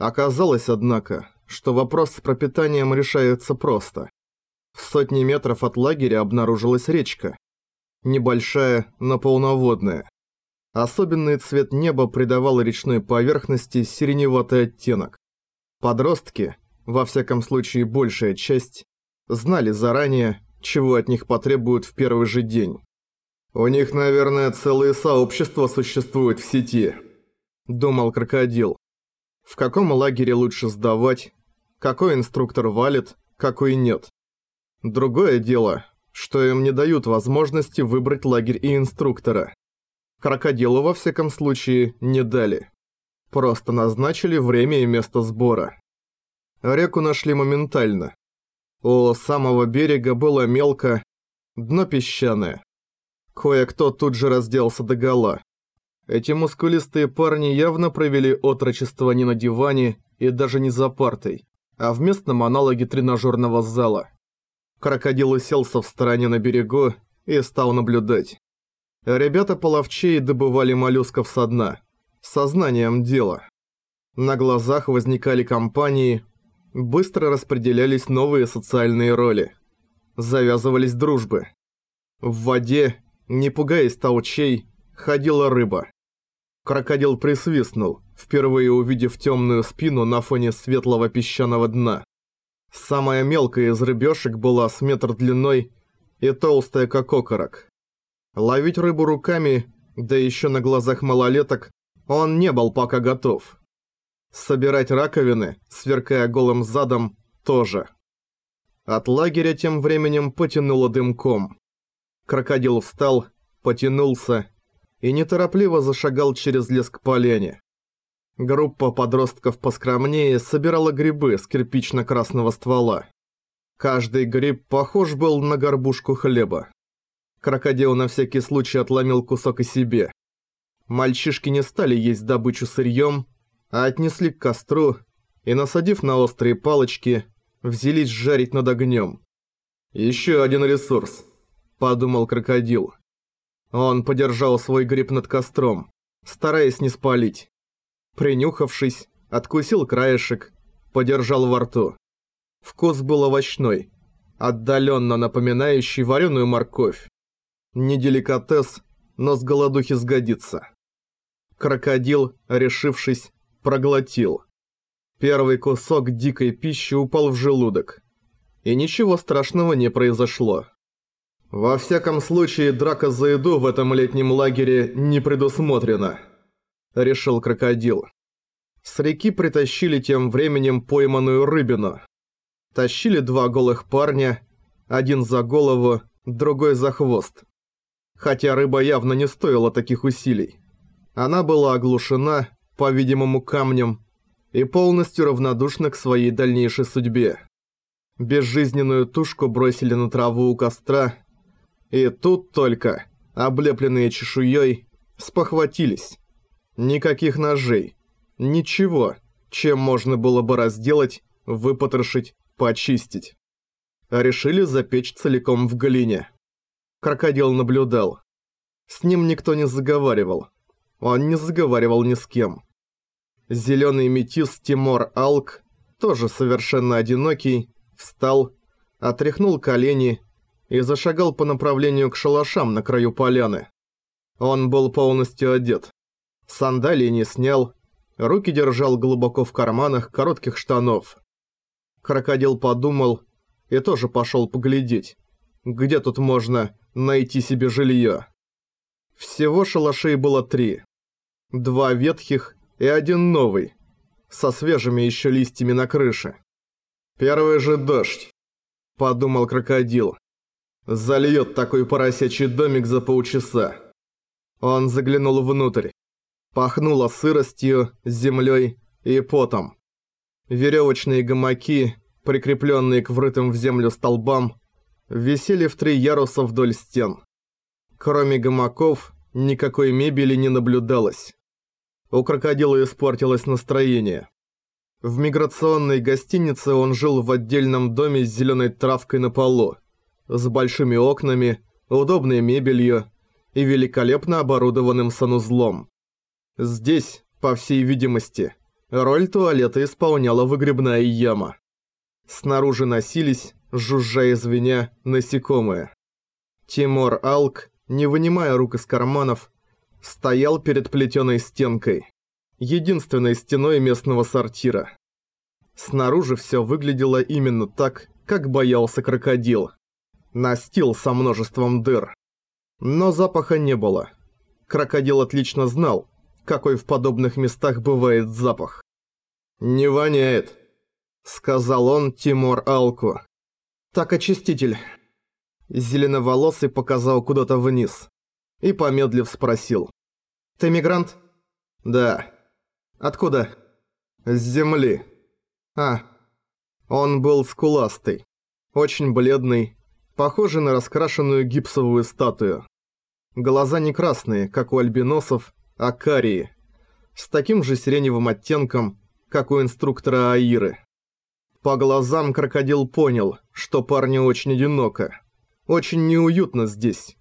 Оказалось, однако, что вопрос с пропитанием решается просто. В сотни метров от лагеря обнаружилась речка. Небольшая, но полноводная. Особенный цвет неба придавал речной поверхности сиреневатый оттенок. Подростки, во всяком случае большая часть, знали заранее, чего от них потребуют в первый же день. «У них, наверное, целые сообщества существуют в сети», – думал крокодил. «В каком лагере лучше сдавать? Какой инструктор валит, какой нет? Другое дело, что им не дают возможности выбрать лагерь и инструктора. Крокодилу, во всяком случае, не дали. Просто назначили время и место сбора. Реку нашли моментально. У самого берега было мелко, дно песчаное. Кое-кто тут же разделся догола. Эти мускулистые парни явно провели отрочество не на диване и даже не за партой, а в местном аналоге тренажерного зала. Крокодил уселся в стороне на берегу и стал наблюдать. Ребята половчей добывали моллюсков со дна. Сознанием дела. На глазах возникали компании, быстро распределялись новые социальные роли. Завязывались дружбы. В воде, не пугаясь толчей, ходила рыба. Крокодил присвистнул, впервые увидев темную спину на фоне светлого песчаного дна. Самая мелкая из рыбешек была с метр длиной и толстая как окорок. Ловить рыбу руками, да еще на глазах малолеток, он не был пока готов. Собирать раковины, сверкая голым задом, тоже. От лагеря тем временем потянуло дымком. Крокодил встал, потянулся и неторопливо зашагал через лес к поляне. Группа подростков поскромнее собирала грибы с кирпично-красного ствола. Каждый гриб похож был на горбушку хлеба. Крокодил на всякий случай отломил кусок и себе. Мальчишки не стали есть добычу сырьем, а отнесли к костру и, насадив на острые палочки, взялись жарить над огнем. «Еще один ресурс», – подумал крокодил. Он подержал свой гриб над костром, стараясь не спалить. Принюхавшись, откусил краешек, подержал во рту. Вкус был овощной, отдаленно напоминающий вареную морковь. Не деликатес, но с голодухи сгодится. Крокодил, решившись, проглотил. Первый кусок дикой пищи упал в желудок. И ничего страшного не произошло. Во всяком случае, драка за еду в этом летнем лагере не предусмотрена, решил крокодил. С реки притащили тем временем пойманную рыбину. Тащили два голых парня, один за голову, другой за хвост хотя рыба явно не стоила таких усилий. Она была оглушена, по-видимому, камнем, и полностью равнодушна к своей дальнейшей судьбе. Безжизненную тушку бросили на траву у костра, и тут только, облепленные чешуей, спохватились. Никаких ножей, ничего, чем можно было бы разделать, выпотрошить, почистить. Решили запечь целиком в глине. Крокодил наблюдал. С ним никто не заговаривал. Он не заговаривал ни с кем. Зелёный метис Тимор Алк, тоже совершенно одинокий, встал, отряхнул колени и зашагал по направлению к шалашам на краю поляны. Он был полностью одет. Сандалии не снял, руки держал глубоко в карманах коротких штанов. Крокодил подумал и тоже пошёл поглядеть, где тут можно найти себе жилье. Всего шалашей было три. Два ветхих и один новый, со свежими еще листьями на крыше. «Первый же дождь», — подумал крокодил. «Зальет такой поросячий домик за полчаса». Он заглянул внутрь. Пахнуло сыростью, землей и потом. Веревочные гамаки, прикрепленные к врытым в землю столбам, висели в три яруса вдоль стен. Кроме гамаков, никакой мебели не наблюдалось. У крокодила испортилось настроение. В миграционной гостинице он жил в отдельном доме с зеленой травкой на полу, с большими окнами, удобной мебелью и великолепно оборудованным санузлом. Здесь, по всей видимости, Роль туалета исполняла выгребная яма. Снаружи носились, жужжа и звеня, насекомые. Тимур Алк, не вынимая рук из карманов, стоял перед плетеной стенкой, единственной стеной местного сортира. Снаружи все выглядело именно так, как боялся крокодил. Настил со множеством дыр. Но запаха не было. Крокодил отлично знал, какой в подобных местах бывает запах. «Не воняет», — сказал он Тимур Алку. «Так очиститель». Зеленоволосый показал куда-то вниз. И помедлив спросил. «Ты мигрант?» «Да». «Откуда?» «С земли». «А». Он был скуластый. Очень бледный, похожий на раскрашенную гипсовую статую. Глаза не красные, как у альбиносов, а карие. С таким же сиреневым оттенком, как у инструктора Аиры. По глазам крокодил понял, что парню очень одиноко. Очень неуютно здесь.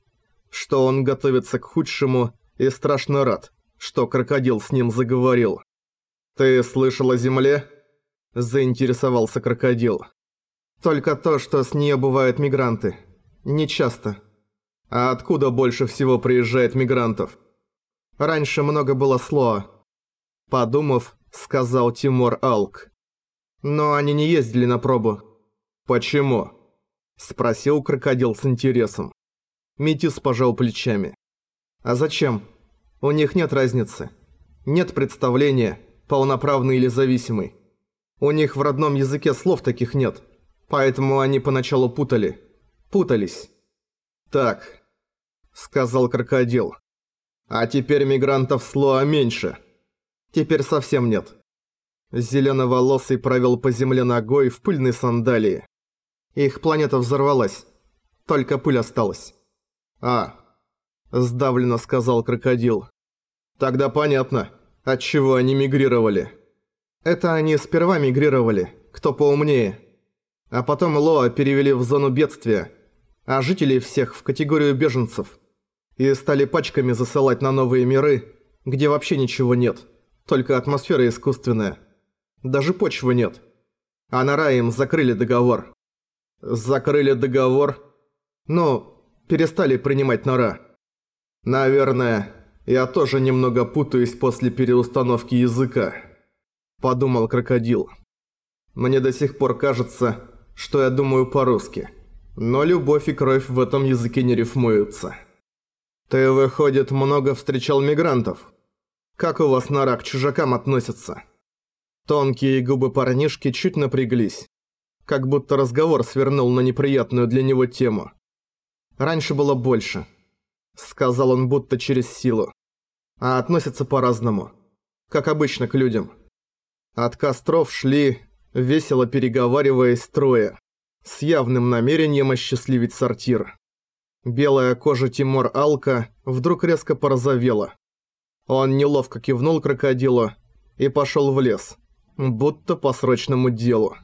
Что он готовится к худшему и страшно рад, что крокодил с ним заговорил. «Ты слышал о земле?» – заинтересовался крокодил. «Только то, что с нее бывают мигранты. Не часто». «А откуда больше всего приезжает мигрантов?» «Раньше много было слоа». Подумав, сказал Тимур Алк. «Но они не ездили на пробу». «Почему?» Спросил крокодил с интересом. Метис пожал плечами. «А зачем? У них нет разницы. Нет представления, полноправный или зависимый. У них в родном языке слов таких нет, поэтому они поначалу путали. Путались». «Так», — сказал крокодил. «А теперь мигрантов слоа меньше». «Теперь совсем нет». Зеленоволосый провел по земле ногой в пыльной сандалии. Их планета взорвалась. Только пыль осталась. А, сдавленно сказал крокодил. Тогда понятно, от чего они мигрировали. Это они сперва мигрировали, кто поумнее. А потом Лоа перевели в зону бедствия, а жителей всех в категорию беженцев. И стали пачками засылать на новые миры, где вообще ничего нет, только атмосфера искусственная. Даже почвы нет. А на рай закрыли договор. Закрыли договор. Ну, перестали принимать нора. Наверное, я тоже немного путаюсь после переустановки языка. Подумал крокодил. Мне до сих пор кажется, что я думаю по-русски. Но любовь и кровь в этом языке не рифмуются. Ты, выходит, много встречал мигрантов? Как у вас нора к чужакам относятся? Тонкие губы парнишки чуть напряглись как будто разговор свернул на неприятную для него тему. «Раньше было больше», — сказал он будто через силу. «А относятся по-разному. Как обычно к людям. От костров шли, весело переговариваясь трое, с явным намерением осчастливить сортир. Белая кожа Тимур Алка вдруг резко порозовела. Он неловко кивнул крокодилу и пошел в лес, будто по срочному делу.